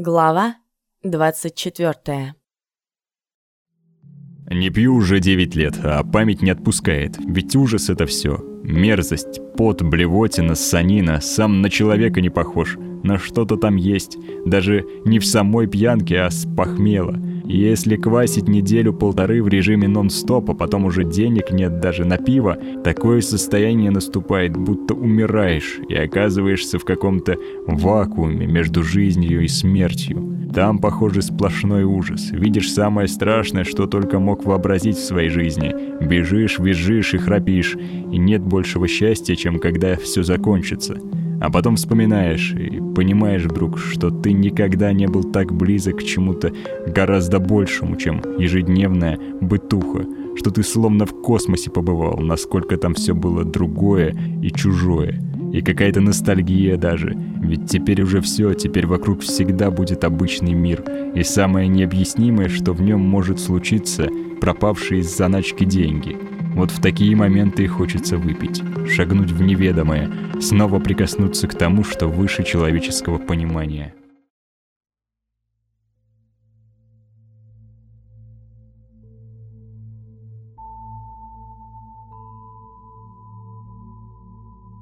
Глава 24 Не пью уже 9 лет, а память не отпускает. Ведь ужас это все. Мерзость, пот, блевотина, санина. Сам на человека не похож. На что-то там есть. Даже не в самой пьянке, а с похмела. Если квасить неделю-полторы в режиме нон-стоп, а потом уже денег нет даже на пиво, такое состояние наступает, будто умираешь и оказываешься в каком-то вакууме между жизнью и смертью. Там, похоже, сплошной ужас. Видишь самое страшное, что только мог вообразить в своей жизни. Бежишь, визжишь и храпишь, и нет большего счастья, чем когда все закончится. А потом вспоминаешь и понимаешь вдруг, что ты никогда не был так близок к чему-то гораздо большему, чем ежедневная бытуха, что ты словно в космосе побывал, насколько там все было другое и чужое. И какая-то ностальгия даже, ведь теперь уже все, теперь вокруг всегда будет обычный мир. И самое необъяснимое, что в нем может случиться, пропавшие из заначки деньги – вот в такие моменты хочется выпить, шагнуть в неведомое, снова прикоснуться к тому, что выше человеческого понимания.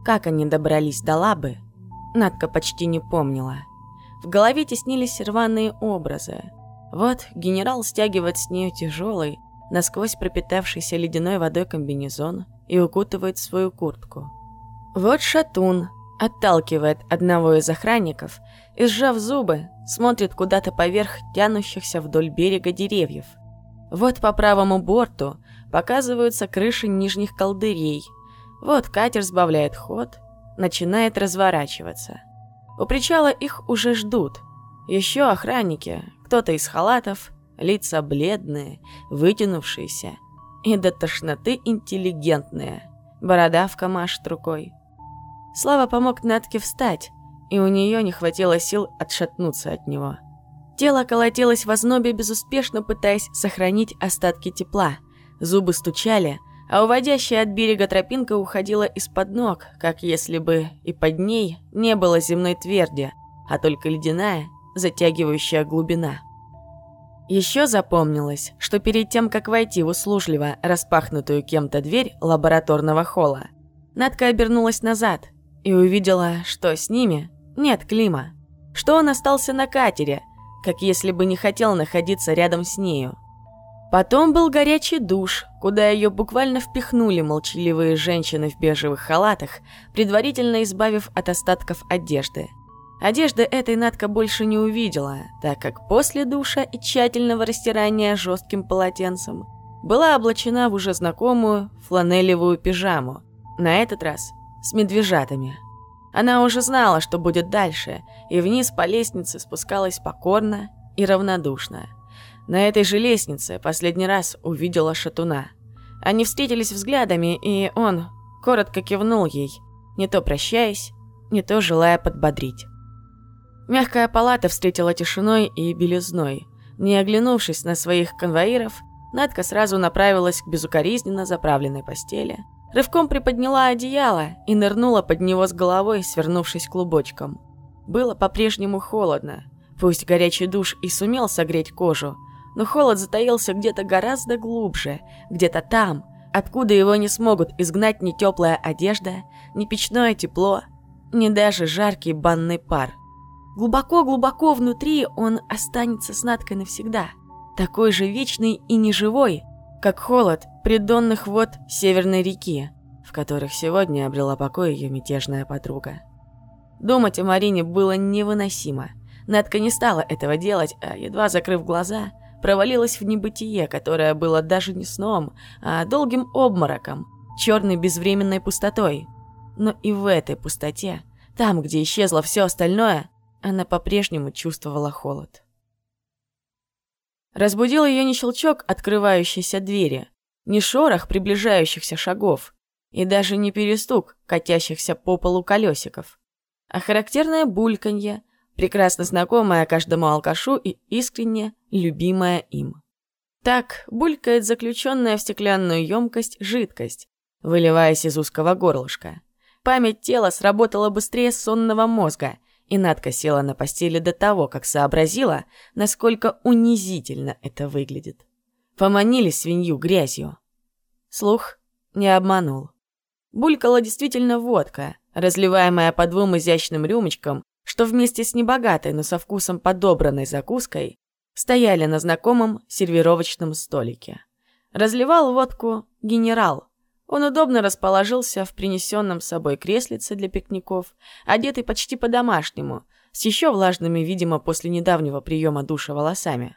Как они добрались до лабы, Надка почти не помнила. В голове теснились рваные образы. Вот генерал стягивает с нее тяжелый, насквозь пропитавшийся ледяной водой комбинезон и укутывает свою куртку. Вот шатун отталкивает одного из охранников и, сжав зубы, смотрит куда-то поверх тянущихся вдоль берега деревьев. Вот по правому борту показываются крыши нижних колдырей. Вот катер сбавляет ход, начинает разворачиваться. У причала их уже ждут. Еще охранники, кто-то из халатов – лица бледные, вытянувшиеся и до тошноты интеллигентные. Бородавка машет рукой. Слава помог Натке встать, и у нее не хватило сил отшатнуться от него. Тело колотилось в ознобе, безуспешно пытаясь сохранить остатки тепла. Зубы стучали, а уводящая от берега тропинка уходила из-под ног, как если бы и под ней не было земной тверди, а только ледяная, затягивающая глубина. Еще запомнилось, что перед тем, как войти в услужливо распахнутую кем-то дверь лабораторного холла, Надка обернулась назад и увидела, что с ними нет Клима, что он остался на катере, как если бы не хотел находиться рядом с нею. Потом был горячий душ, куда ее буквально впихнули молчаливые женщины в бежевых халатах, предварительно избавив от остатков одежды – Одежды этой Надка больше не увидела, так как после душа и тщательного растирания жестким полотенцем была облачена в уже знакомую фланелевую пижаму, на этот раз с медвежатами. Она уже знала, что будет дальше, и вниз по лестнице спускалась покорно и равнодушно. На этой же лестнице последний раз увидела шатуна. Они встретились взглядами, и он коротко кивнул ей, не то прощаясь, не то желая подбодрить. Мягкая палата встретила тишиной и белизной. Не оглянувшись на своих конвоиров, Надка сразу направилась к безукоризненно заправленной постели. Рывком приподняла одеяло и нырнула под него с головой, свернувшись клубочком. Было по-прежнему холодно. Пусть горячий душ и сумел согреть кожу, но холод затаился где-то гораздо глубже, где-то там, откуда его не смогут изгнать ни теплая одежда, ни печное тепло, ни даже жаркий банный пар – Глубоко-глубоко внутри он останется с Надкой навсегда, такой же вечный и неживой, как холод придонных вод Северной реки, в которых сегодня обрела покой ее мятежная подруга. Думать о Марине было невыносимо. Надка не стала этого делать, а, едва закрыв глаза, провалилась в небытие, которое было даже не сном, а долгим обмороком, черной безвременной пустотой. Но и в этой пустоте, там, где исчезло все остальное, она по-прежнему чувствовала холод. Разбудил ее не щелчок открывающейся двери, не шорох приближающихся шагов и даже не перестук катящихся по полу колесиков, а характерное бульканье, прекрасно знакомое каждому алкашу и искренне любимое им. Так булькает заключенная в стеклянную емкость жидкость, выливаясь из узкого горлышка. Память тела сработала быстрее сонного мозга, и Надка села на постели до того, как сообразила, насколько унизительно это выглядит. Поманили свинью грязью. Слух не обманул. Булькала действительно водка, разливаемая по двум изящным рюмочкам, что вместе с небогатой, но со вкусом подобранной закуской стояли на знакомом сервировочном столике. Разливал водку генерал. Он удобно расположился в принесенном с собой креслице для пикников, одетый почти по-домашнему, с еще влажными, видимо, после недавнего приема душа волосами.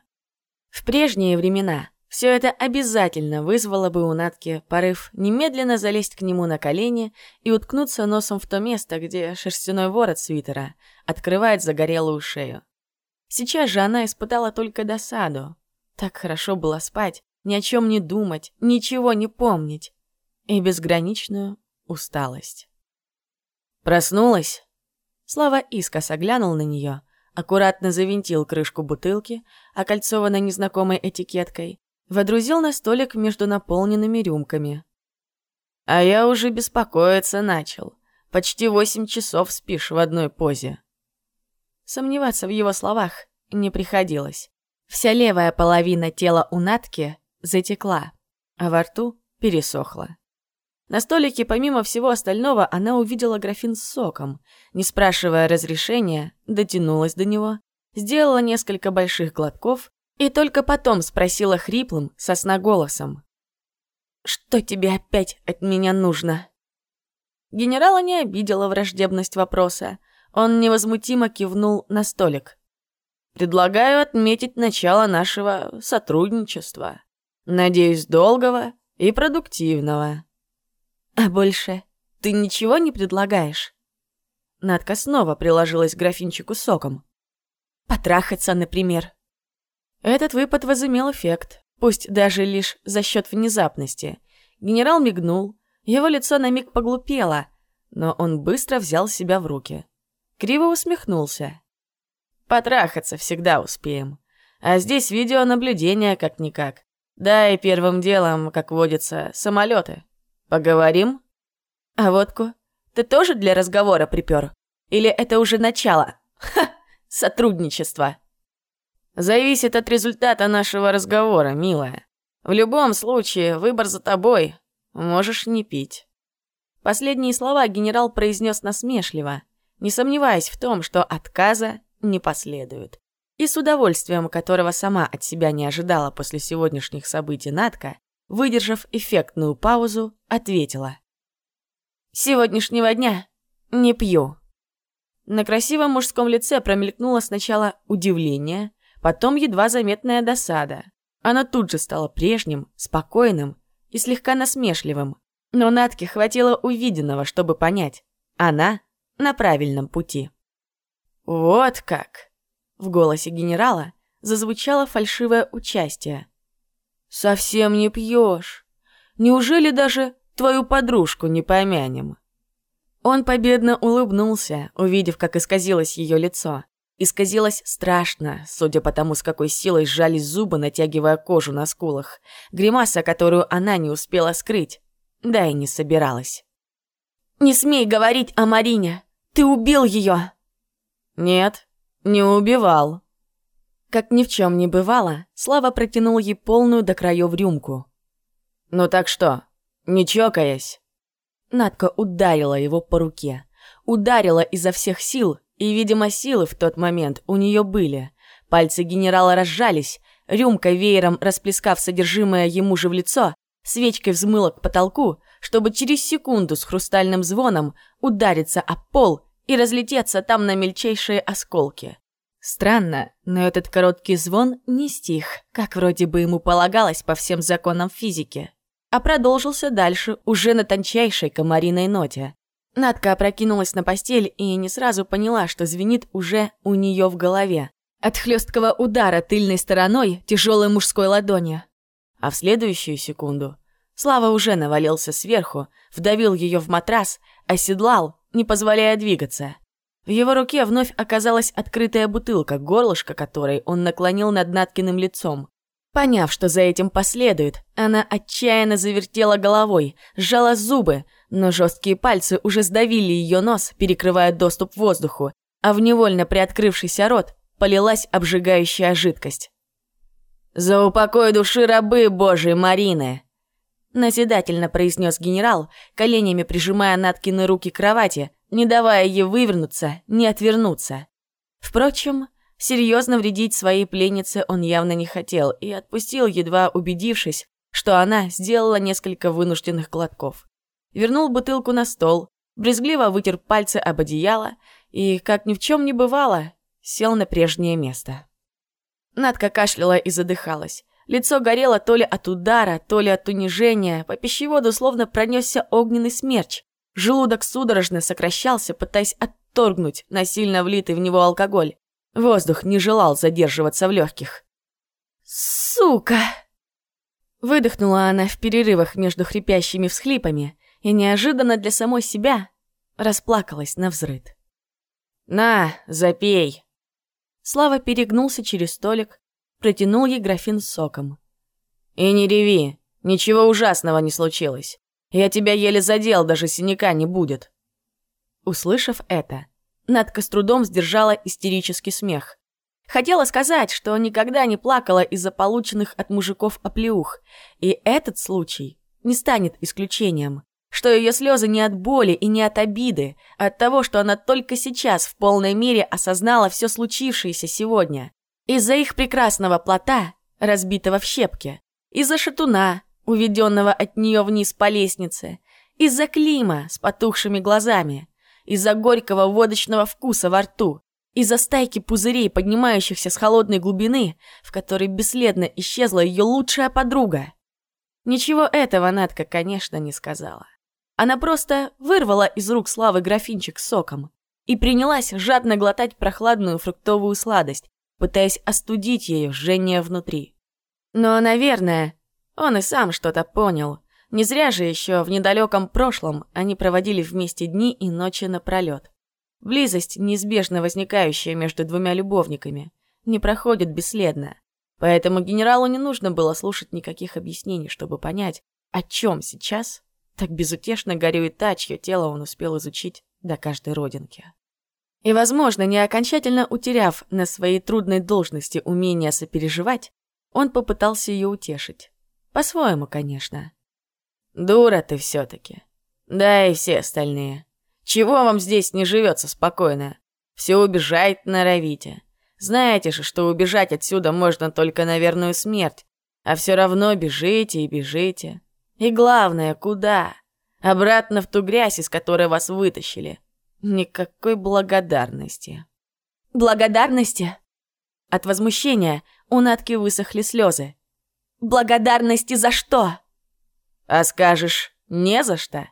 В прежние времена все это обязательно вызвало бы у Натки порыв немедленно залезть к нему на колени и уткнуться носом в то место, где шерстяной ворот свитера открывает загорелую шею. Сейчас же она испытала только досаду. Так хорошо было спать, ни о чем не думать, ничего не помнить. И безграничную усталость. Проснулась? Слава искоса глянул на нее, аккуратно завинтил крышку бутылки, окольцованной незнакомой этикеткой, водрузил на столик между наполненными рюмками. А я уже беспокоиться начал. Почти восемь часов спишь в одной позе. Сомневаться в его словах не приходилось. Вся левая половина тела у Натки затекла, а во рту пересохла. На столике, помимо всего остального, она увидела графин с соком. Не спрашивая разрешения, дотянулась до него, сделала несколько больших глотков и только потом спросила хриплым, голосом: «Что тебе опять от меня нужно?» Генерала не обидела враждебность вопроса. Он невозмутимо кивнул на столик. «Предлагаю отметить начало нашего сотрудничества. Надеюсь, долгого и продуктивного». «А больше ты ничего не предлагаешь?» Надка снова приложилась к графинчику соком. «Потрахаться, например». Этот выпад возымел эффект, пусть даже лишь за счет внезапности. Генерал мигнул, его лицо на миг поглупело, но он быстро взял себя в руки. Криво усмехнулся. «Потрахаться всегда успеем. А здесь видеонаблюдение как-никак. Да и первым делом, как водится, самолеты. Поговорим?» «А водку? Ты тоже для разговора припер? Или это уже начало? Ха! Сотрудничество!» Зависит от результата нашего разговора, милая. В любом случае, выбор за тобой. Можешь не пить. Последние слова генерал произнес насмешливо, не сомневаясь в том, что отказа не последует. И с удовольствием, которого сама от себя не ожидала после сегодняшних событий Натка, выдержав эффектную паузу, ответила. «Сегодняшнего дня не пью». На красивом мужском лице промелькнуло сначала удивление, Потом едва заметная досада. Она тут же стала прежним, спокойным и слегка насмешливым. Но Натке хватило увиденного, чтобы понять. Она на правильном пути. «Вот как!» В голосе генерала зазвучало фальшивое участие. «Совсем не пьешь. Неужели даже твою подружку не помянем?» Он победно улыбнулся, увидев, как исказилось ее лицо. Исказилась страшно, судя по тому, с какой силой сжались зубы, натягивая кожу на скулах. Гримаса, которую она не успела скрыть. Да и не собиралась. «Не смей говорить о Марине! Ты убил ее!» «Нет, не убивал». Как ни в чем не бывало, Слава протянул ей полную до краев рюмку. «Ну так что, не чокаясь?» Надка ударила его по руке. Ударила изо всех сил, и, видимо, силы в тот момент у нее были. Пальцы генерала разжались, рюмка веером расплескав содержимое ему же в лицо, свечкой взмыла к потолку, чтобы через секунду с хрустальным звоном удариться о пол и разлететься там на мельчайшие осколки. Странно, но этот короткий звон не стих, как вроде бы ему полагалось по всем законам физики, а продолжился дальше уже на тончайшей комариной ноте. Надка опрокинулась на постель и не сразу поняла, что звенит уже у нее в голове. От хлесткого удара тыльной стороной тяжелой мужской ладони. А в следующую секунду Слава уже навалился сверху, вдавил ее в матрас, оседлал, не позволяя двигаться. В его руке вновь оказалась открытая бутылка, горлышко которой он наклонил над Наткиным лицом. Поняв, что за этим последует, она отчаянно завертела головой, сжала зубы, но жесткие пальцы уже сдавили ее нос, перекрывая доступ к воздуху, а в невольно приоткрывшийся рот полилась обжигающая жидкость. «За упокой души рабы Божьей Марины!» Назидательно произнес генерал, коленями прижимая Наткины руки к кровати, не давая ей вывернуться, не отвернуться. Впрочем, серьезно вредить своей пленнице он явно не хотел и отпустил, едва убедившись, что она сделала несколько вынужденных глотков. Вернул бутылку на стол, брезгливо вытер пальцы об одеяло и, как ни в чем не бывало, сел на прежнее место. Надка кашляла и задыхалась. Лицо горело то ли от удара, то ли от унижения. По пищеводу словно пронесся огненный смерч. Желудок судорожно сокращался, пытаясь отторгнуть насильно влитый в него алкоголь. Воздух не желал задерживаться в легких. «Сука!» Выдохнула она в перерывах между хрипящими всхлипами и неожиданно для самой себя расплакалась на взрыд. «На, запей!» Слава перегнулся через столик, протянул ей графин с соком. «И не реви, ничего ужасного не случилось. Я тебя еле задел, даже синяка не будет». Услышав это, Надка с трудом сдержала истерический смех. Хотела сказать, что никогда не плакала из-за полученных от мужиков оплеух, и этот случай не станет исключением. Что ее слезы не от боли и не от обиды, а от того, что она только сейчас в полной мере осознала все случившееся сегодня. Из-за их прекрасного плота, разбитого в щепки, из-за шатуна, уведенного от нее вниз по лестнице, из-за Клима с потухшими глазами, из-за горького водочного вкуса во рту, из-за стайки пузырей, поднимающихся с холодной глубины, в которой бесследно исчезла ее лучшая подруга. Ничего этого Надка, конечно, не сказала. Она просто вырвала из рук Славы графинчик с соком и принялась жадно глотать прохладную фруктовую сладость, пытаясь остудить ее жжение внутри. Но, наверное, он и сам что-то понял. Не зря же еще в недалеком прошлом они проводили вместе дни и ночи напролет. Близость, неизбежно возникающая между двумя любовниками, не проходит бесследно. Поэтому генералу не нужно было слушать никаких объяснений, чтобы понять, о чем сейчас так безутешно горюет та, чье тело он успел изучить до каждой родинки. И, возможно, не окончательно утеряв на своей трудной должности умение сопереживать, он попытался ее утешить. По-своему, конечно. «Дура ты все-таки. Да и все остальные. Чего вам здесь не живется спокойно? Все убежать норовите. Знаете же, что убежать отсюда можно только на верную смерть, а все равно бежите и бежите. И главное, куда? Обратно в ту грязь, из которой вас вытащили. Никакой благодарности. Благодарности? От возмущения у Натки высохли слезы. Благодарности за что? А скажешь, не за что?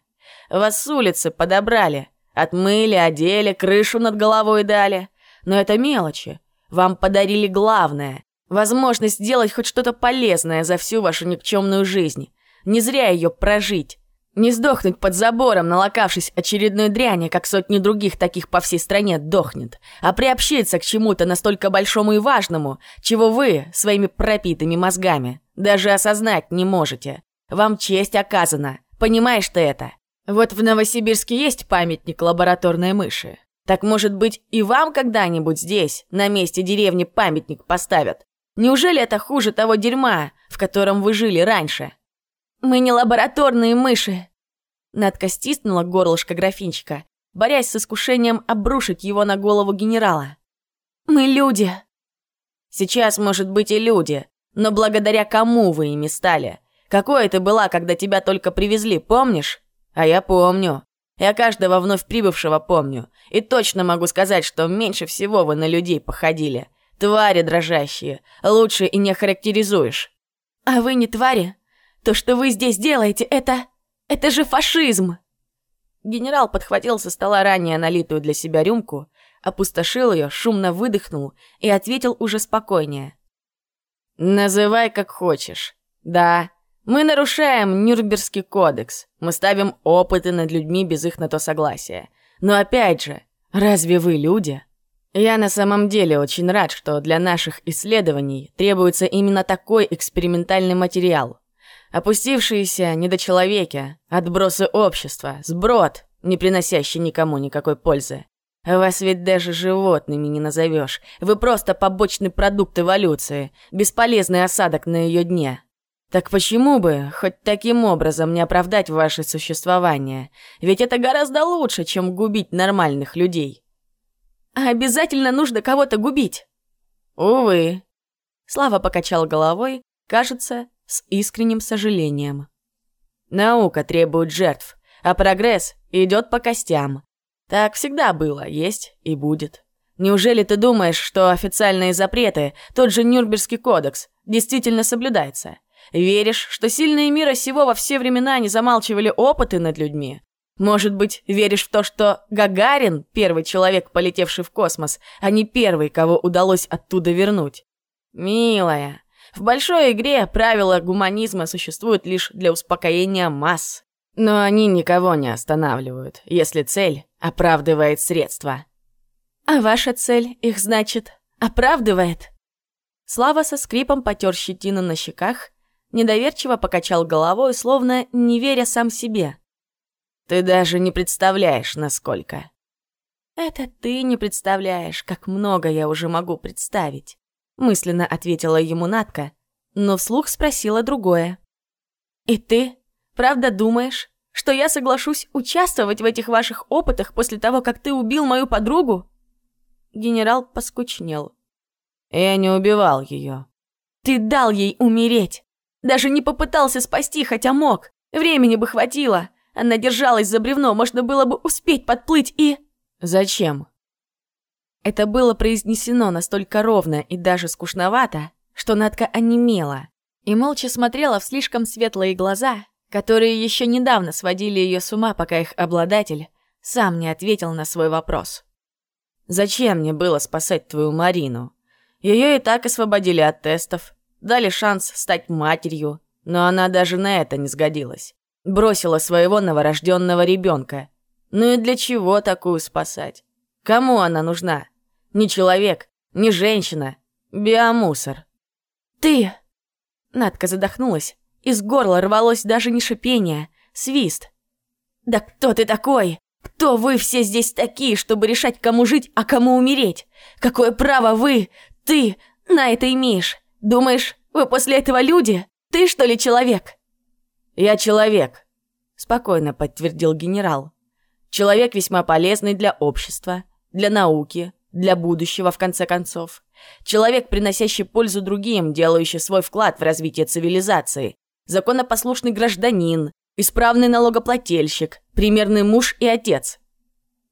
Вас с улицы подобрали. Отмыли, одели, крышу над головой дали. Но это мелочи. Вам подарили главное. Возможность сделать хоть что-то полезное за всю вашу никчемную жизнь. Не зря ее прожить. Не сдохнуть под забором, налокавшись очередной дряни, как сотни других таких по всей стране дохнет, а приобщиться к чему-то настолько большому и важному, чего вы своими пропитыми мозгами даже осознать не можете. Вам честь оказана. Понимаешь ты это? Вот в Новосибирске есть памятник лабораторной мыши. Так, может быть, и вам когда-нибудь здесь, на месте деревни, памятник поставят? Неужели это хуже того дерьма, в котором вы жили раньше? Мы не лабораторные мыши. Надка стиснула горлышко графинчика, борясь с искушением обрушить его на голову генерала. Мы люди. Сейчас, может быть, и люди, но благодаря кому вы ими стали? Какой ты была, когда тебя только привезли, помнишь? А я помню. Я каждого вновь прибывшего помню. И точно могу сказать, что меньше всего вы на людей походили. Твари дрожащие. Лучше и не характеризуешь. А вы не твари? То, что вы здесь делаете, это... Это же фашизм!» Генерал подхватил со стола ранее налитую для себя рюмку, опустошил ее, шумно выдохнул и ответил уже спокойнее. «Называй как хочешь. Да, мы нарушаем Нюрнбергский кодекс. Мы ставим опыты над людьми без их на то согласия. Но опять же, разве вы люди? Я на самом деле очень рад, что для наших исследований требуется именно такой экспериментальный материал. Опустившиеся недочеловеки, отбросы общества, сброд, не приносящий никому никакой пользы. Вас ведь даже животными не назовешь. Вы просто побочный продукт эволюции, бесполезный осадок на ее дне. Так почему бы хоть таким образом не оправдать ваше существование? Ведь это гораздо лучше, чем губить нормальных людей. А обязательно нужно кого-то губить? Увы. Слава покачал головой, кажется, с искренним сожалением. Наука требует жертв, а прогресс идет по костям. Так всегда было, есть и будет. Неужели ты думаешь, что официальные запреты, тот же Нюрнбергский кодекс, действительно соблюдается? Веришь, что сильные мира сего во все времена не замалчивали опыты над людьми? Может быть, веришь в то, что Гагарин – первый человек, полетевший в космос, а не первый, кого удалось оттуда вернуть? Милая, в большой игре правила гуманизма существуют лишь для успокоения масс. Но они никого не останавливают, если цель оправдывает средства. А ваша цель их, значит, оправдывает? Слава со скрипом потер щетину на щеках, недоверчиво покачал головой, словно не веря сам себе. Ты даже не представляешь, насколько. Это ты не представляешь, как много я уже могу представить. Мысленно ответила ему Натка, но вслух спросила другое. И ты Правда думаешь, что я соглашусь участвовать в этих ваших опытах после того, как ты убил мою подругу?» Генерал поскучнел. «Я не убивал ее». «Ты дал ей умереть! Даже не попытался спасти, хотя мог. Времени бы хватило. Она держалась за бревно, можно было бы успеть подплыть и...» «Зачем?» Это было произнесено настолько ровно и даже скучновато, что Надка онемела и молча смотрела в слишком светлые глаза, которые еще недавно сводили ее с ума, пока их обладатель сам не ответил на свой вопрос. «Зачем мне было спасать твою Марину? Ее и так освободили от тестов, дали шанс стать матерью, но она даже на это не сгодилась. Бросила своего новорожденного ребенка. Ну и для чего такую спасать? Кому она нужна? Не человек, не женщина, биомусор». «Ты!» Надка задохнулась, из горла рвалось даже не шипение, свист. «Да кто ты такой? Кто вы все здесь такие, чтобы решать, кому жить, а кому умереть? Какое право вы, ты, на это имеешь? Думаешь, вы после этого люди? Ты что ли человек?» «Я человек», — спокойно подтвердил генерал. «Человек весьма полезный для общества, для науки, для будущего, в конце концов. Человек, приносящий пользу другим, делающий свой вклад в развитие цивилизации, законопослушный гражданин, исправный налогоплательщик, примерный муж и отец.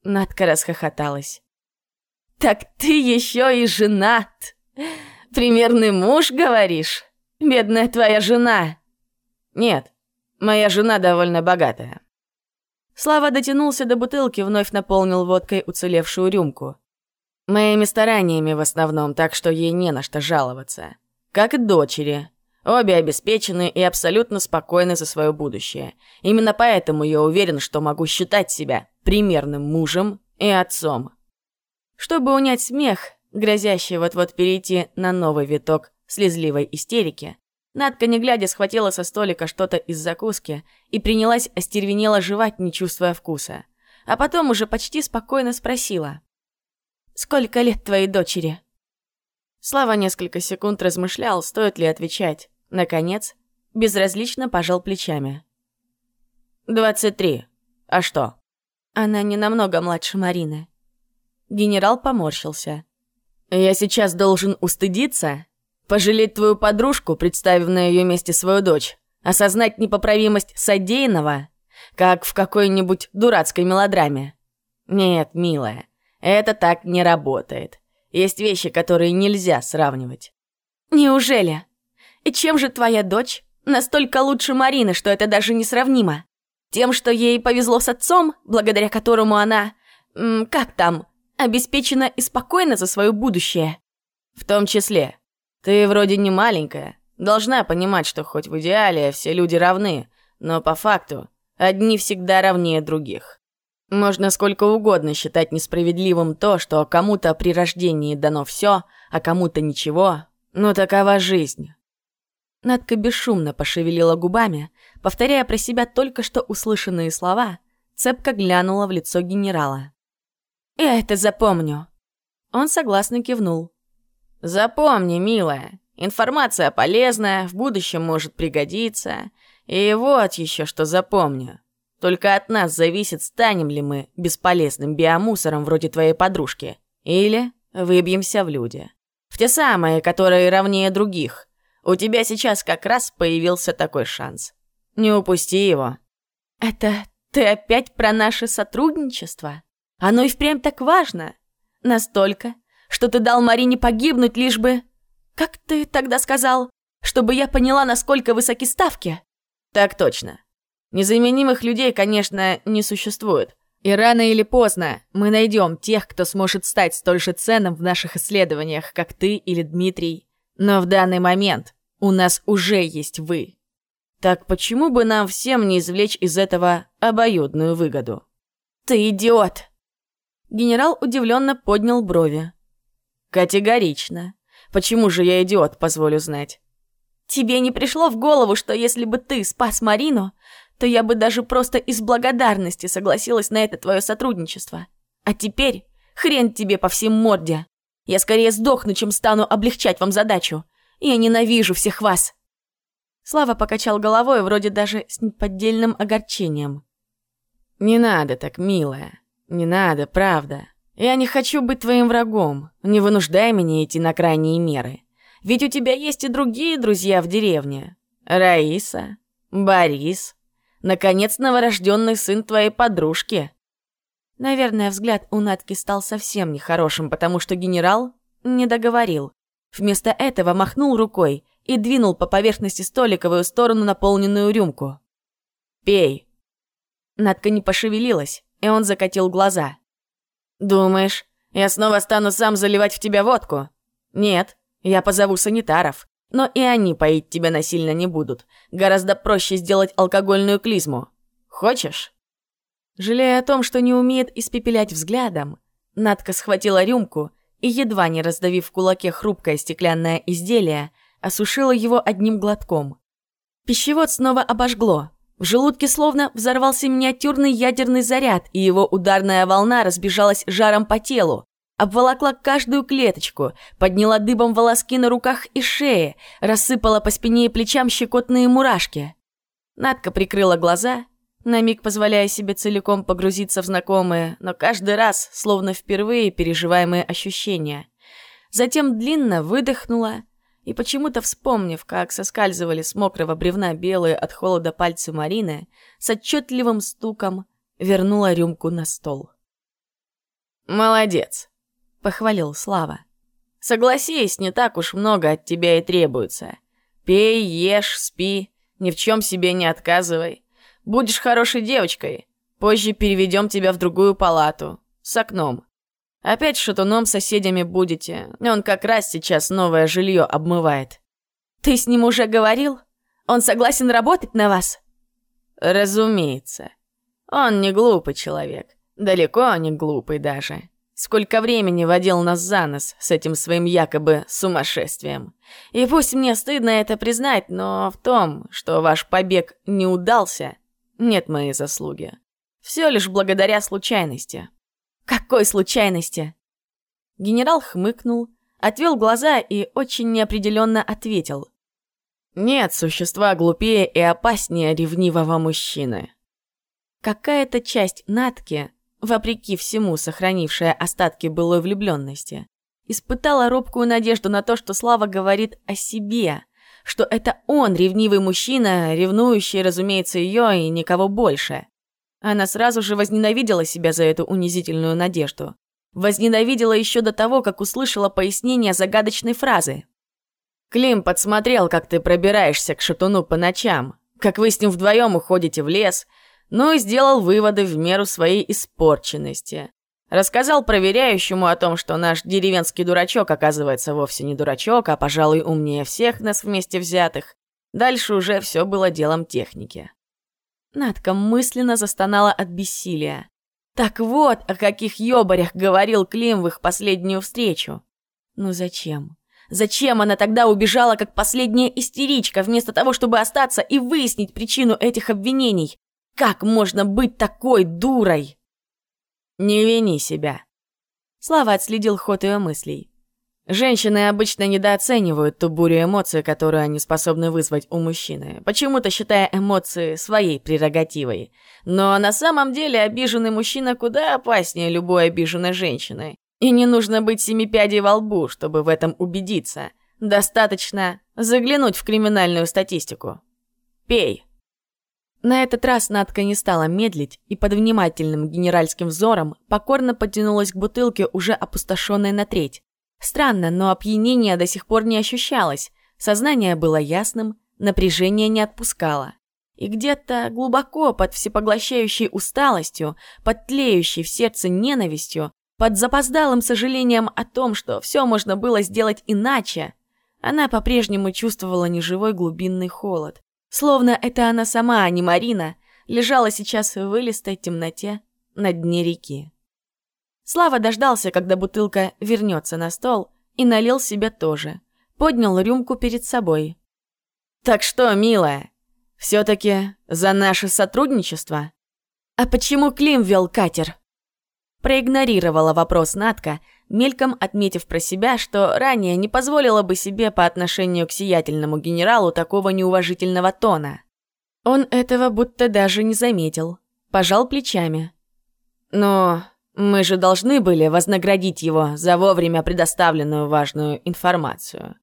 Надка расхохоталась. «Так ты еще и женат! Примерный муж, говоришь? Бедная твоя жена!» «Нет, моя жена довольно богатая». Слава дотянулся до бутылки, вновь наполнил водкой уцелевшую рюмку. Моими стараниями в основном, так что ей не на что жаловаться. Как и дочери. Обе обеспечены и абсолютно спокойны за свое будущее. Именно поэтому я уверен, что могу считать себя примерным мужем и отцом. Чтобы унять смех, грозящий вот-вот перейти на новый виток слезливой истерики, Надка, не глядя, схватила со столика что-то из закуски и принялась остервенело жевать, не чувствуя вкуса. А потом уже почти спокойно спросила. «Сколько лет твоей дочери?» Слава несколько секунд размышлял, стоит ли отвечать. Наконец, безразлично пожал плечами. «Двадцать три. А что?» Она не намного младше Марины. Генерал поморщился. «Я сейчас должен устыдиться? Пожалеть твою подружку, представив на ее месте свою дочь? Осознать непоправимость содеянного? Как в какой-нибудь дурацкой мелодраме? Нет, милая, это так не работает. Есть вещи, которые нельзя сравнивать». «Неужели?» И чем же твоя дочь настолько лучше Марины, что это даже несравнимо? Тем, что ей повезло с отцом, благодаря которому она... Как там? Обеспечена и спокойна за свое будущее. В том числе. Ты вроде не маленькая. Должна понимать, что хоть в идеале все люди равны, но по факту одни всегда равнее других. Можно сколько угодно считать несправедливым то, что кому-то при рождении дано все, а кому-то ничего, но такова жизнь. Надка бесшумно пошевелила губами, повторяя про себя только что услышанные слова, цепко глянула в лицо генерала. Я это запомню». Он согласно кивнул. «Запомни, милая, информация полезная, в будущем может пригодиться. И вот еще что запомню. Только от нас зависит, станем ли мы бесполезным биомусором вроде твоей подружки. Или выбьемся в люди. В те самые, которые равнее других. У тебя сейчас как раз появился такой шанс. Не упусти его. Это ты опять про наше сотрудничество? Оно и впрямь так важно. Настолько, что ты дал Марине погибнуть, лишь бы... Как ты тогда сказал? Чтобы я поняла, насколько высоки ставки? Так точно. Незаменимых людей, конечно, не существует. И рано или поздно мы найдем тех, кто сможет стать столь же ценным в наших исследованиях, как ты или Дмитрий. Но в данный момент у нас уже есть вы. Так почему бы нам всем не извлечь из этого обоюдную выгоду? Ты идиот! Генерал удивленно поднял брови. Категорично. Почему же я идиот, позволю знать? Тебе не пришло в голову, что если бы ты спас Марину, то я бы даже просто из благодарности согласилась на это твое сотрудничество. А теперь хрен тебе по всем морде. Я скорее сдохну, чем стану облегчать вам задачу. Я ненавижу всех вас. Слава покачал головой, вроде даже с неподдельным огорчением. «Не надо так, милая. Не надо, правда. Я не хочу быть твоим врагом. Не вынуждай меня идти на крайние меры. Ведь у тебя есть и другие друзья в деревне. Раиса, Борис, наконец, новорожденный сын твоей подружки». Наверное, взгляд у Натки стал совсем нехорошим, потому что генерал не договорил. Вместо этого махнул рукой и двинул по поверхности столиковую сторону наполненную рюмку. «Пей!» Надка не пошевелилась, и он закатил глаза. «Думаешь, я снова стану сам заливать в тебя водку? Нет, я позову санитаров, но и они поить тебя насильно не будут. Гораздо проще сделать алкогольную клизму. Хочешь?» Жалея о том, что не умеет испепелять взглядом, Надка схватила рюмку и, едва не раздавив в кулаке хрупкое стеклянное изделие, осушила его одним глотком. Пищевод снова обожгло. В желудке словно взорвался миниатюрный ядерный заряд, и его ударная волна разбежалась жаром по телу, обволокла каждую клеточку, подняла дыбом волоски на руках и шее, рассыпала по спине и плечам щекотные мурашки. Надка прикрыла глаза, на миг позволяя себе целиком погрузиться в знакомые, но каждый раз словно впервые переживаемые ощущения. Затем длинно выдохнула и почему-то вспомнив, как соскальзывали с мокрого бревна белые от холода пальцы Марины, с отчетливым стуком вернула рюмку на стол. «Молодец», — похвалил Слава. «Согласись, не так уж много от тебя и требуется. Пей, ешь, спи, ни в чем себе не отказывай. Будешь хорошей девочкой, позже переведем тебя в другую палату, с окном. Опять шатуном соседями будете. Он как раз сейчас новое жилье обмывает. Ты с ним уже говорил? Он согласен работать на вас? Разумеется. Он не глупый человек. Далеко не глупый даже. Сколько времени водил нас за нос с этим своим якобы сумасшествием. И пусть мне стыдно это признать, но в том, что ваш побег не удался, нет моей заслуги. Все лишь благодаря случайности. Какой случайности? Генерал хмыкнул, отвел глаза и очень неопределенно ответил. Нет существа глупее и опаснее ревнивого мужчины. Какая-то часть Натки, вопреки всему сохранившая остатки былой влюбленности, испытала робкую надежду на то, что Слава говорит о себе, что это он, ревнивый мужчина, ревнующий, разумеется, ее и никого больше. Она сразу же возненавидела себя за эту унизительную надежду. Возненавидела еще до того, как услышала пояснение загадочной фразы. «Клим подсмотрел, как ты пробираешься к шатуну по ночам, как вы с ним вдвоем уходите в лес, ну и сделал выводы в меру своей испорченности. Рассказал проверяющему о том, что наш деревенский дурачок оказывается вовсе не дурачок, а, пожалуй, умнее всех нас вместе взятых. Дальше уже все было делом техники. Надка мысленно застонала от бессилия. Так вот, о каких ёбарях говорил Клим в их последнюю встречу. Ну зачем? Зачем она тогда убежала, как последняя истеричка, вместо того, чтобы остаться и выяснить причину этих обвинений? Как можно быть такой дурой? Не вини себя. Слава отследил ход ее мыслей. Женщины обычно недооценивают ту бурю эмоций, которую они способны вызвать у мужчины, почему-то считая эмоции своей прерогативой. Но на самом деле обиженный мужчина куда опаснее любой обиженной женщины. И не нужно быть семипядей во лбу, чтобы в этом убедиться. Достаточно заглянуть в криминальную статистику. Пей. На этот раз Надка не стала медлить и под внимательным генеральским взором покорно потянулась к бутылке, уже опустошенной на треть. Странно, но опьянение до сих пор не ощущалось. Сознание было ясным, напряжение не отпускало. И где-то глубоко под всепоглощающей усталостью, под тлеющей в сердце ненавистью, под запоздалым сожалением о том, что все можно было сделать иначе, она по-прежнему чувствовала неживой глубинный холод. Словно это она сама, а не Марина, лежала сейчас в вылистой темноте на дне реки. Слава дождался, когда бутылка вернется на стол, и налил себе тоже. Поднял рюмку перед собой. «Так что, милая, все-таки за наше сотрудничество?» «А почему Клим вел катер?» Проигнорировала вопрос Натка, мельком отметив про себя, что ранее не позволила бы себе по отношению к сиятельному генералу такого неуважительного тона. Он этого будто даже не заметил. Пожал плечами. «Но мы же должны были вознаградить его за вовремя предоставленную важную информацию.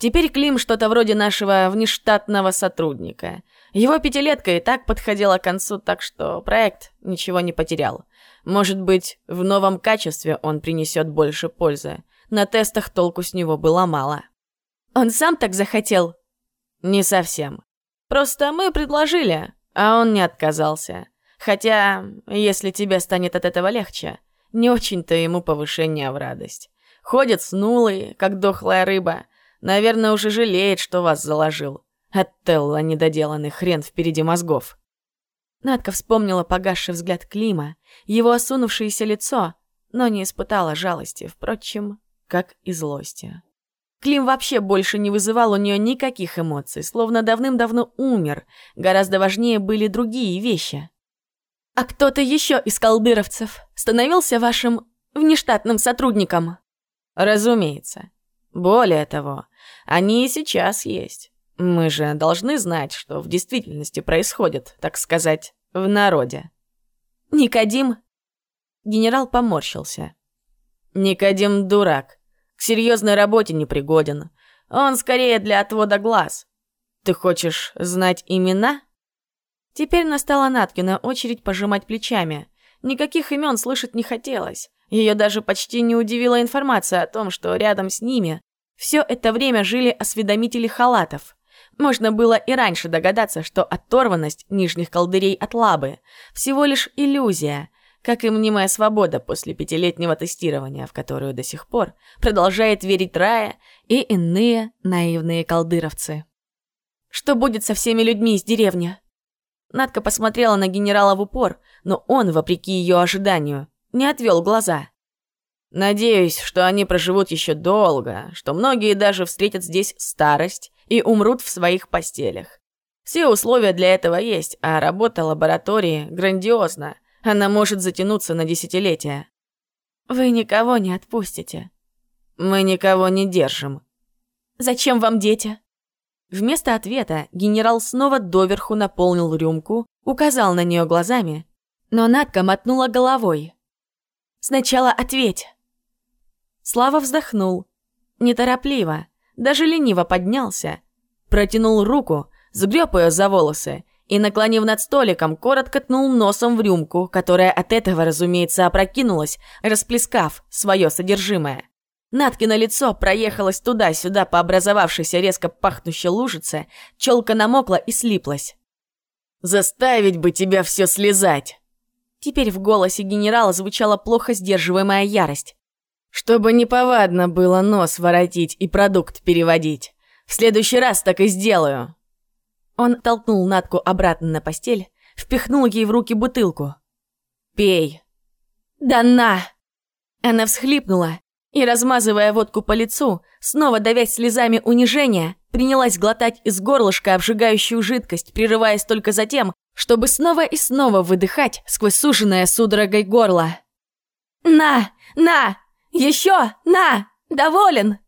Теперь Клим что-то вроде нашего внештатного сотрудника. Его пятилетка и так подходила к концу, так что проект ничего не потерял. Может быть, в новом качестве он принесет больше пользы. На тестах толку с него было мало. Он сам так захотел? Не совсем. Просто мы предложили, а он не отказался. Хотя, если тебе станет от этого легче, не очень-то ему повышение в радость. Ходит снулый, как дохлая рыба. Наверное, уже жалеет, что вас заложил. Оттелло недоделанный хрен впереди мозгов. Надка вспомнила погасший взгляд Клима, его осунувшееся лицо, но не испытала жалости, впрочем, как и злости. Клим вообще больше не вызывал у нее никаких эмоций, словно давным-давно умер. Гораздо важнее были другие вещи. «А кто-то еще из колдыровцев становился вашим внештатным сотрудником?» «Разумеется. Более того, они и сейчас есть. Мы же должны знать, что в действительности происходит, так сказать, в народе. Никодим? Генерал поморщился. Никодим дурак. К серьезной работе не пригоден. Он скорее для отвода глаз. Ты хочешь знать имена? Теперь настала Наткина очередь пожимать плечами. Никаких имен слышать не хотелось. Ее даже почти не удивила информация о том, что рядом с ними все это время жили осведомители халатов. Можно было и раньше догадаться, что оторванность нижних колдырей от лабы – всего лишь иллюзия, как и мнимая свобода после пятилетнего тестирования, в которую до сих пор продолжает верить Рая и иные наивные колдыровцы. Что будет со всеми людьми из деревни? Надка посмотрела на генерала в упор, но он, вопреки ее ожиданию, не отвел глаза. Надеюсь, что они проживут еще долго, что многие даже встретят здесь старость и умрут в своих постелях. Все условия для этого есть, а работа лаборатории грандиозна. Она может затянуться на десятилетия. Вы никого не отпустите. Мы никого не держим. Зачем вам дети? Вместо ответа генерал снова доверху наполнил рюмку, указал на нее глазами, но Надка мотнула головой. «Сначала ответь!» Слава вздохнул. Неторопливо, даже лениво поднялся, протянул руку, сгреб ее за волосы и, наклонив над столиком, коротко ткнул носом в рюмку, которая от этого, разумеется, опрокинулась, расплескав свое содержимое. Наткино лицо проехалось туда-сюда по образовавшейся резко пахнущей лужице, челка намокла и слиплась. «Заставить бы тебя все слезать!» Теперь в голосе генерала звучала плохо сдерживаемая ярость. Чтобы неповадно было нос воротить и продукт переводить. В следующий раз так и сделаю. Он толкнул Натку обратно на постель, впихнул ей в руки бутылку. «Пей». «Да на!» Она всхлипнула и, размазывая водку по лицу, снова давясь слезами унижения, принялась глотать из горлышка обжигающую жидкость, прерываясь только за тем, чтобы снова и снова выдыхать сквозь суженное судорогой горло. «На! На! Еще! На! Доволен!»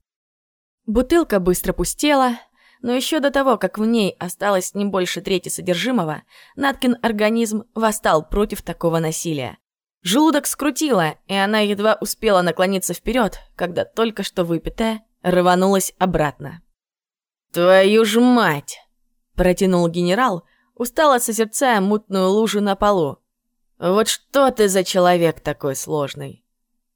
Бутылка быстро пустела, но еще до того, как в ней осталось не больше трети содержимого, Наткин организм восстал против такого насилия. Желудок скрутило, и она едва успела наклониться вперед, когда только что выпитая рванулась обратно. «Твою ж мать!» – протянул генерал, устало созерцая мутную лужу на полу. «Вот что ты за человек такой сложный?»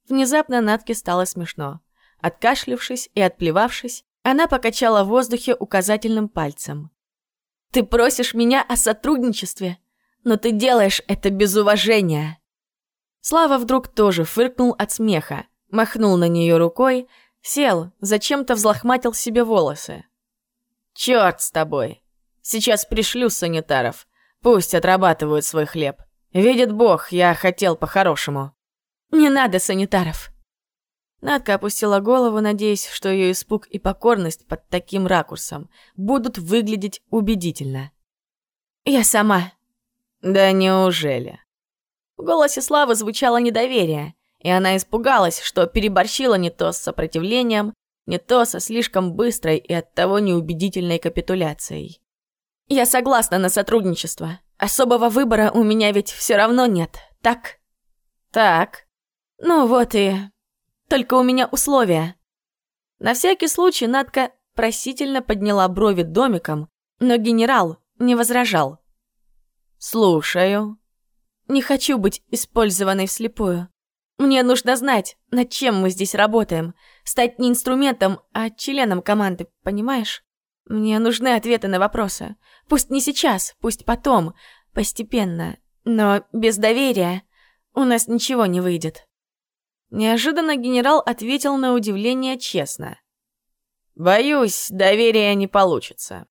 Внезапно Натке стало смешно. Откашлившись и отплевавшись, она покачала в воздухе указательным пальцем. «Ты просишь меня о сотрудничестве, но ты делаешь это без уважения!» Слава вдруг тоже фыркнул от смеха, махнул на нее рукой, сел, зачем-то взлохматил себе волосы. «Черт с тобой! Сейчас пришлю санитаров, пусть отрабатывают свой хлеб. Видит Бог, я хотел по-хорошему». «Не надо санитаров!» Надка опустила голову, надеясь, что ее испуг и покорность под таким ракурсом будут выглядеть убедительно. «Я сама». «Да неужели?» В голосе Славы звучало недоверие, и она испугалась, что переборщила не то с сопротивлением, не то со слишком быстрой и оттого неубедительной капитуляцией. «Я согласна на сотрудничество. Особого выбора у меня ведь все равно нет, так?» «Так. Ну вот и только у меня условия». На всякий случай Надка просительно подняла брови домиком, но генерал не возражал. «Слушаю». «Не хочу быть использованной вслепую. Мне нужно знать, над чем мы здесь работаем. Стать не инструментом, а членом команды, понимаешь? Мне нужны ответы на вопросы. Пусть не сейчас, пусть потом, постепенно. Но без доверия у нас ничего не выйдет. Неожиданно генерал ответил на удивление честно. «Боюсь, доверия не получится.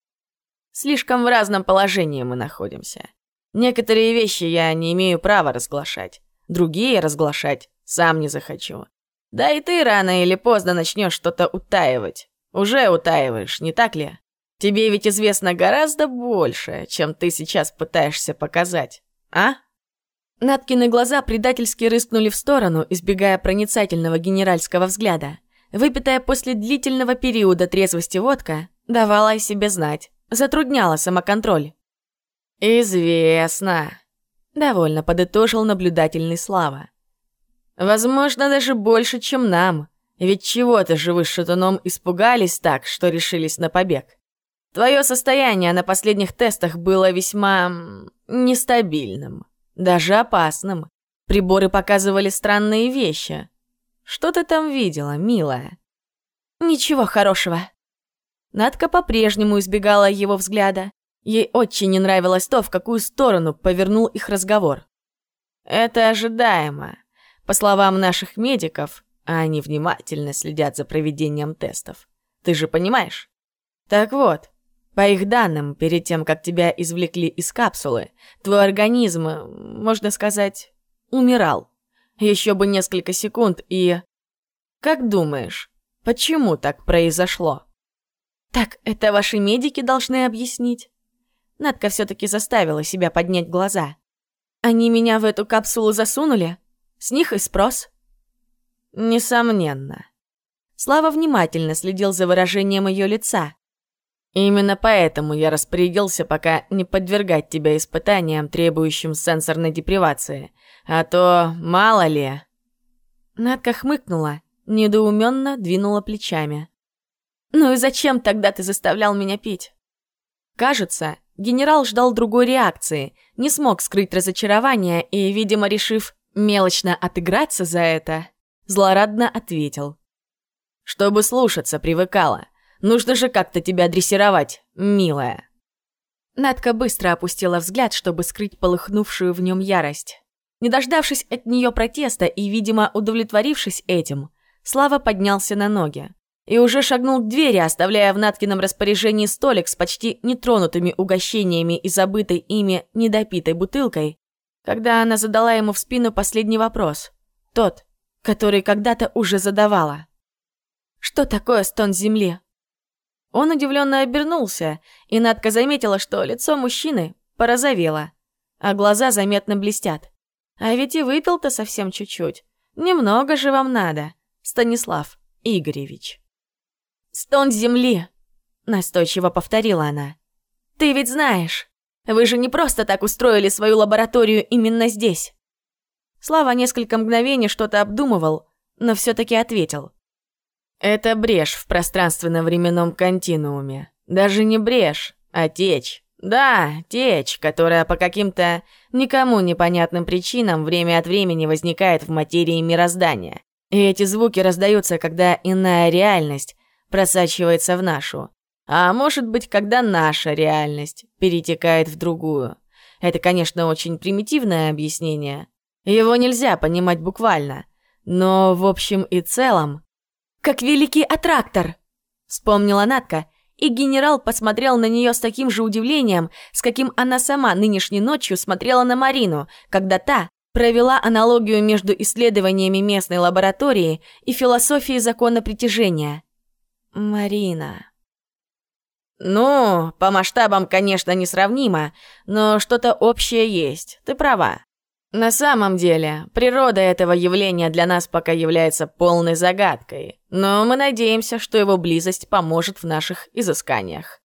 Слишком в разном положении мы находимся. Некоторые вещи я не имею права разглашать, другие разглашать сам не захочу. Да и ты рано или поздно начнешь что-то утаивать. Уже утаиваешь, не так ли? Тебе ведь известно гораздо больше, чем ты сейчас пытаешься показать, а?» Наткины глаза предательски рыскнули в сторону, избегая проницательного генеральского взгляда. Выпитая после длительного периода трезвости водка давала о себе знать, затрудняла самоконтроль. «Известно», — довольно подытожил наблюдательный Слава. «Возможно, даже больше, чем нам, ведь чего-то же вы с Шатуном испугались так, что решились на побег. Твое состояние на последних тестах было весьма... нестабильным». Даже опасным. Приборы показывали странные вещи. Что ты там видела, милая? Ничего хорошего. Надка по-прежнему избегала его взгляда. Ей очень не нравилось то, в какую сторону повернул их разговор. Это ожидаемо. По словам наших медиков, а они внимательно следят за проведением тестов. Ты же понимаешь? Так вот, по их данным, перед тем, как тебя извлекли из капсулы, твой организм, можно сказать, умирал. Еще бы несколько секунд и... Как думаешь, почему так произошло? Так, это ваши медики должны объяснить. Надка все-таки заставила себя поднять глаза. Они меня в эту капсулу засунули? С них и спрос? Несомненно. Слава внимательно следил за выражением ее лица. Именно поэтому я распорядился пока не подвергать тебя испытаниям, требующим сенсорной депривации. А то мало ли...» Надка хмыкнула, недоуменно двинула плечами. «Ну и зачем тогда ты заставлял меня пить?» Кажется, генерал ждал другой реакции, не смог скрыть разочарование и, видимо, решив мелочно отыграться за это, злорадно ответил. «Чтобы слушаться привыкала. Нужно же как-то тебя дрессировать, милая». Надка быстро опустила взгляд, чтобы скрыть полыхнувшую в нем ярость. Не дождавшись от нее протеста и, видимо, удовлетворившись этим, Слава поднялся на ноги и уже шагнул к двери, оставляя в Наткином распоряжении столик с почти нетронутыми угощениями и забытой ими недопитой бутылкой, когда она задала ему в спину последний вопрос. Тот, который когда-то уже задавала. «Что такое стон земли?» Он удивленно обернулся, и Надка заметила, что лицо мужчины порозовело, а глаза заметно блестят. А ведь и выпил-то совсем чуть-чуть. Немного же вам надо. Станислав Игоревич. «Стон земли!» — настойчиво повторила она. «Ты ведь знаешь, вы же не просто так устроили свою лабораторию именно здесь». Слава несколько мгновений что-то обдумывал, но все-таки ответил. «Это брешь в пространственно-временном континууме. Даже не брешь, а течь. Да, течь, которая по каким-то никому непонятным причинам время от времени возникает в материи мироздания. И эти звуки раздаются, когда иная реальность просачивается в нашу. А может быть, когда наша реальность перетекает в другую. Это, конечно, очень примитивное объяснение. Его нельзя понимать буквально. Но в общем и целом... «Как великий аттрактор!» Вспомнила Натка, и генерал посмотрел на нее с таким же удивлением, с каким она сама нынешней ночью смотрела на Марину, когда та провела аналогию между исследованиями местной лаборатории и философией закона притяжения. Марина. «Ну, по масштабам, конечно, несравнимо, но что-то общее есть, ты права. На самом деле, природа этого явления для нас пока является полной загадкой, но мы надеемся, что его близость поможет в наших изысканиях.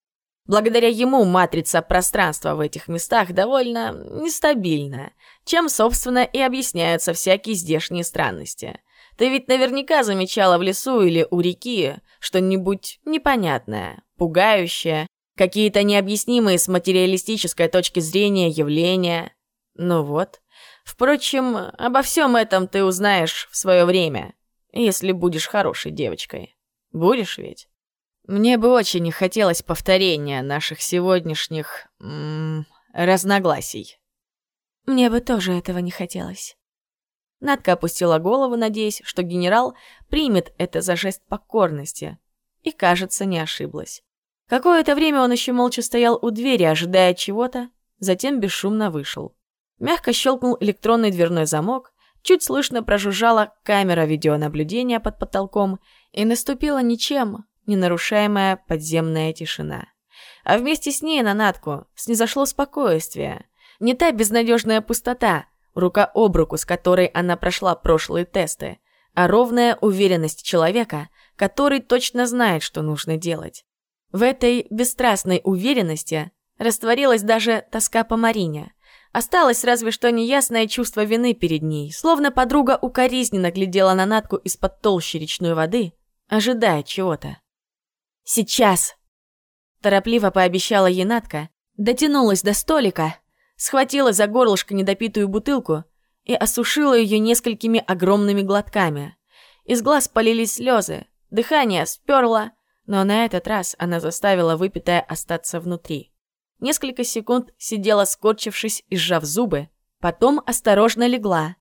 Благодаря ему матрица пространства в этих местах довольно нестабильна, чем, собственно, и объясняются всякие здешние странности. Ты ведь наверняка замечала в лесу или у реки что-нибудь непонятное, пугающее, какие-то необъяснимые с материалистической точки зрения явления. Ну вот. Впрочем, обо всем этом ты узнаешь в свое время, если будешь хорошей девочкой. Будешь ведь? Мне бы очень не хотелось повторения наших сегодняшних... М -м, разногласий. Мне бы тоже этого не хотелось. Надка опустила голову, надеясь, что генерал примет это за жест покорности. И, кажется, не ошиблась. Какое-то время он еще молча стоял у двери, ожидая чего-то, затем бесшумно вышел. Мягко щелкнул электронный дверной замок, чуть слышно прожужжала камера видеонаблюдения под потолком, и наступила ничем не нарушаемая подземная тишина. А вместе с ней на Натку снизошло спокойствие. Не та безнадежная пустота, рука об руку, с которой она прошла прошлые тесты, а ровная уверенность человека, который точно знает, что нужно делать. В этой бесстрастной уверенности растворилась даже тоска по Марине. Осталось разве что неясное чувство вины перед ней, словно подруга укоризненно глядела на Натку из-под толщи речной воды, ожидая чего-то. «Сейчас!» Торопливо пообещала ей Натка, дотянулась до столика, схватила за горлышко недопитую бутылку и осушила ее несколькими огромными глотками. Из глаз полились слезы, дыхание сперло, но на этот раз она заставила выпитое остаться внутри. Несколько секунд сидела скорчившись и сжав зубы, потом осторожно легла.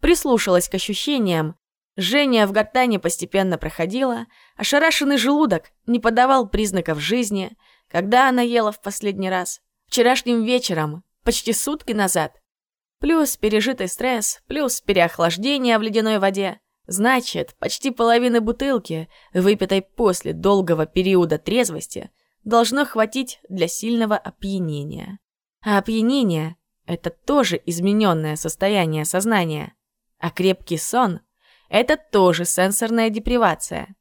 Прислушалась к ощущениям, жжение в гортане постепенно проходило, ошарашенный желудок не подавал признаков жизни, когда она ела в последний раз. Вчерашним вечером почти сутки назад. Плюс пережитый стресс, плюс переохлаждение в ледяной воде. Значит, почти половины бутылки, выпитой после долгого периода трезвости, должно хватить для сильного опьянения. А опьянение – это тоже измененное состояние сознания. А крепкий сон – это тоже сенсорная депривация.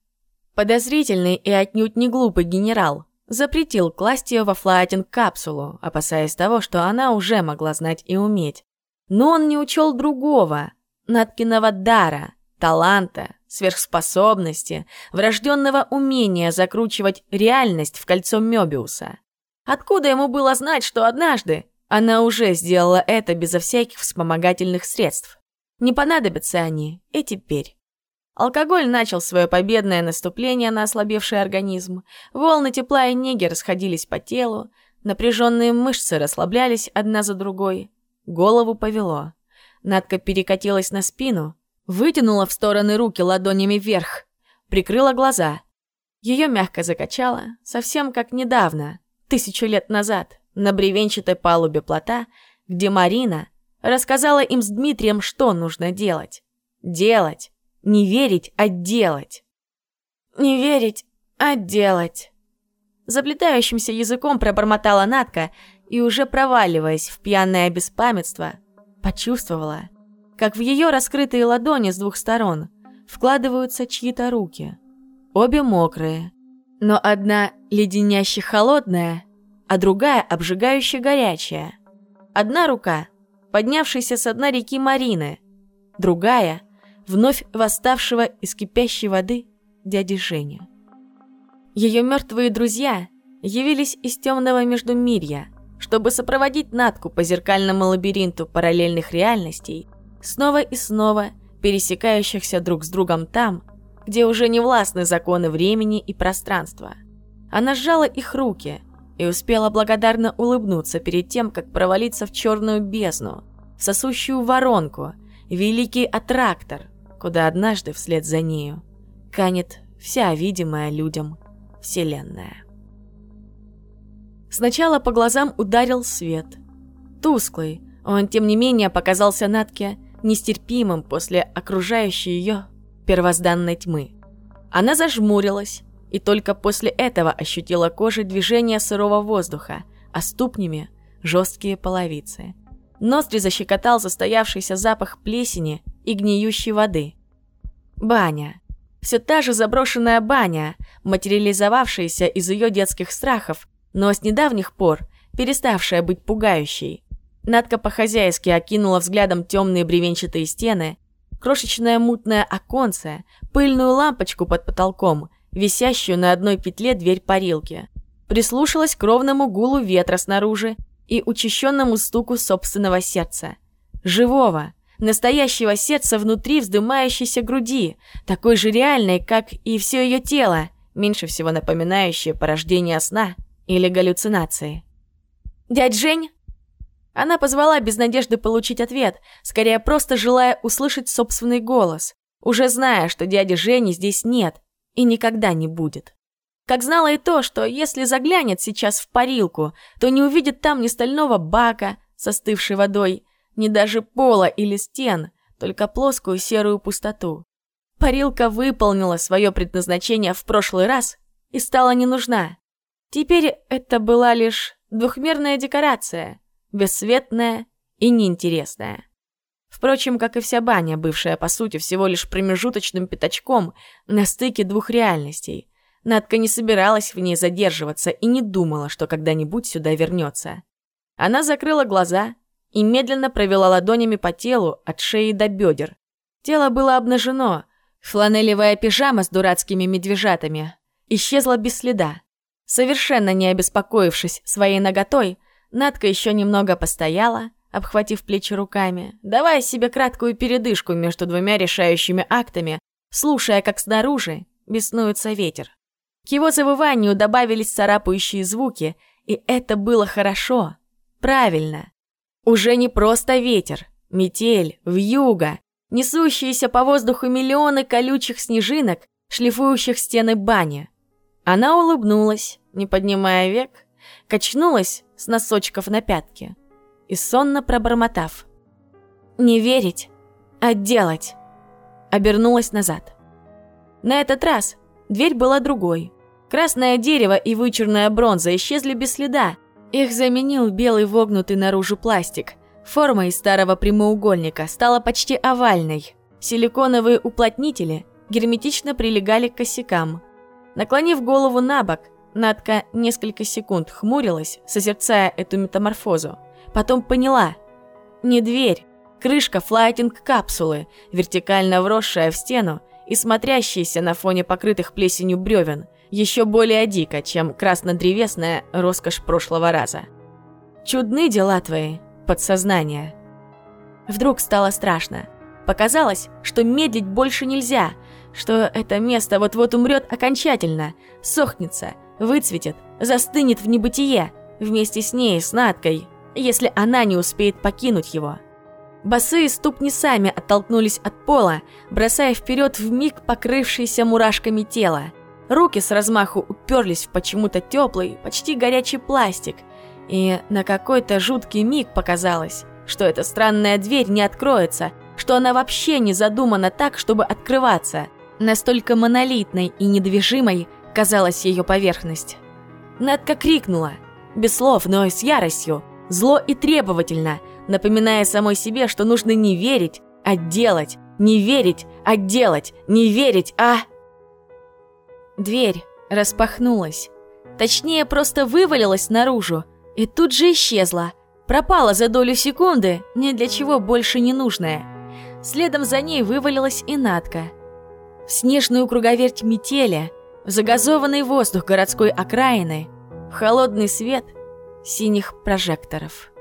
Подозрительный и отнюдь не глупый генерал Запретил класть ее во флайтинг-капсулу, опасаясь того, что она уже могла знать и уметь. Но он не учел другого, Наткиного дара, таланта, сверхспособности, врожденного умения закручивать реальность в кольцо Мёбиуса. Откуда ему было знать, что однажды она уже сделала это безо всяких вспомогательных средств? Не понадобятся они и теперь. Алкоголь начал свое победное наступление на ослабевший организм. Волны тепла и неги расходились по телу, напряженные мышцы расслаблялись одна за другой. Голову повело. Надка перекатилась на спину, вытянула в стороны руки ладонями вверх, прикрыла глаза. Ее мягко закачало, совсем как недавно, тысячу лет назад, на бревенчатой палубе плота, где Марина рассказала им с Дмитрием, что нужно делать. Делать не верить, а делать. Не верить, а делать. Заплетающимся языком пробормотала Натка и, уже проваливаясь в пьяное беспамятство, почувствовала, как в ее раскрытые ладони с двух сторон вкладываются чьи-то руки. Обе мокрые, но одна леденяще холодная, а другая обжигающе горячая. Одна рука, поднявшаяся с дна реки Марины, другая, вновь восставшего из кипящей воды дяди Женя. Ее мертвые друзья явились из темного междумирья, чтобы сопроводить Натку по зеркальному лабиринту параллельных реальностей, снова и снова пересекающихся друг с другом там, где уже не властны законы времени и пространства. Она сжала их руки и успела благодарно улыбнуться перед тем, как провалиться в черную бездну, в сосущую воронку, великий аттрактор, куда однажды вслед за нею канет вся видимая людям Вселенная. Сначала по глазам ударил свет. Тусклый, он, тем не менее, показался Натке нестерпимым после окружающей ее первозданной тьмы. Она зажмурилась, и только после этого ощутила кожей движение сырого воздуха, а ступнями – жесткие половицы. Ноздри защекотал застоявшийся запах плесени и гниющей воды. Баня. Все та же заброшенная баня, материализовавшаяся из ее детских страхов, но с недавних пор переставшая быть пугающей. Надка по-хозяйски окинула взглядом темные бревенчатые стены, крошечное мутное оконце, пыльную лампочку под потолком, висящую на одной петле дверь парилки. Прислушалась к ровному гулу ветра снаружи и учащенному стуку собственного сердца. Живого, настоящего сердца внутри вздымающейся груди, такой же реальной, как и все ее тело, меньше всего напоминающее порождение сна или галлюцинации. «Дядь Жень?» Она позвала без надежды получить ответ, скорее просто желая услышать собственный голос, уже зная, что дяди Жени здесь нет и никогда не будет. Как знала и то, что если заглянет сейчас в парилку, то не увидит там ни стального бака с остывшей водой, ни даже пола или стен, только плоскую серую пустоту. Парилка выполнила свое предназначение в прошлый раз и стала не нужна. Теперь это была лишь двухмерная декорация – бесцветная и неинтересная. Впрочем, как и вся баня, бывшая по сути всего лишь промежуточным пятачком на стыке двух реальностей. Надка не собиралась в ней задерживаться и не думала, что когда-нибудь сюда вернется. Она закрыла глаза и медленно провела ладонями по телу от шеи до бедер. Тело было обнажено, фланелевая пижама с дурацкими медвежатами исчезла без следа. Совершенно не обеспокоившись своей наготой, Надка еще немного постояла, обхватив плечи руками, давая себе краткую передышку между двумя решающими актами, слушая, как снаружи беснуется ветер. К его завыванию добавились царапающие звуки, и это было хорошо, правильно. Уже не просто ветер, метель, вьюга, несущиеся по воздуху миллионы колючих снежинок, шлифующих стены бани. Она улыбнулась, не поднимая век, качнулась с носочков на пятки и сонно пробормотав. «Не верить, а делать!» Обернулась назад. На этот раз дверь была другой. Красное дерево и вычурная бронза исчезли без следа. Их заменил белый вогнутый наружу пластик. Форма из старого прямоугольника стала почти овальной. Силиконовые уплотнители герметично прилегали к косякам. Наклонив голову на бок, Надка несколько секунд хмурилась, созерцая эту метаморфозу. Потом поняла. Не дверь, крышка флайтинг-капсулы, вертикально вросшая в стену и смотрящаяся на фоне покрытых плесенью бревен, еще более дико, чем краснодревесная роскошь прошлого раза. Чудны дела твои, подсознание. Вдруг стало страшно. Показалось, что медлить больше нельзя, что это место вот-вот умрет окончательно, сохнется – выцветет, застынет в небытие, вместе с ней, с Надкой, если она не успеет покинуть его. Босые ступни сами оттолкнулись от пола, бросая вперед в миг покрывшееся мурашками тело. Руки с размаху уперлись в почему-то теплый, почти горячий пластик, и на какой-то жуткий миг показалось, что эта странная дверь не откроется, что она вообще не задумана так, чтобы открываться. Настолько монолитной и недвижимой, казалась ее поверхность. Надка крикнула, без слов, но с яростью, зло и требовательно, напоминая самой себе, что нужно не верить, а делать, Не верить, а делать. Не верить, а... Дверь распахнулась. Точнее, просто вывалилась наружу и тут же исчезла. Пропала за долю секунды, ни для чего больше не нужная. Следом за ней вывалилась и Натка. В снежную круговерть метели, загазованный воздух городской окраины, холодный свет синих прожекторов.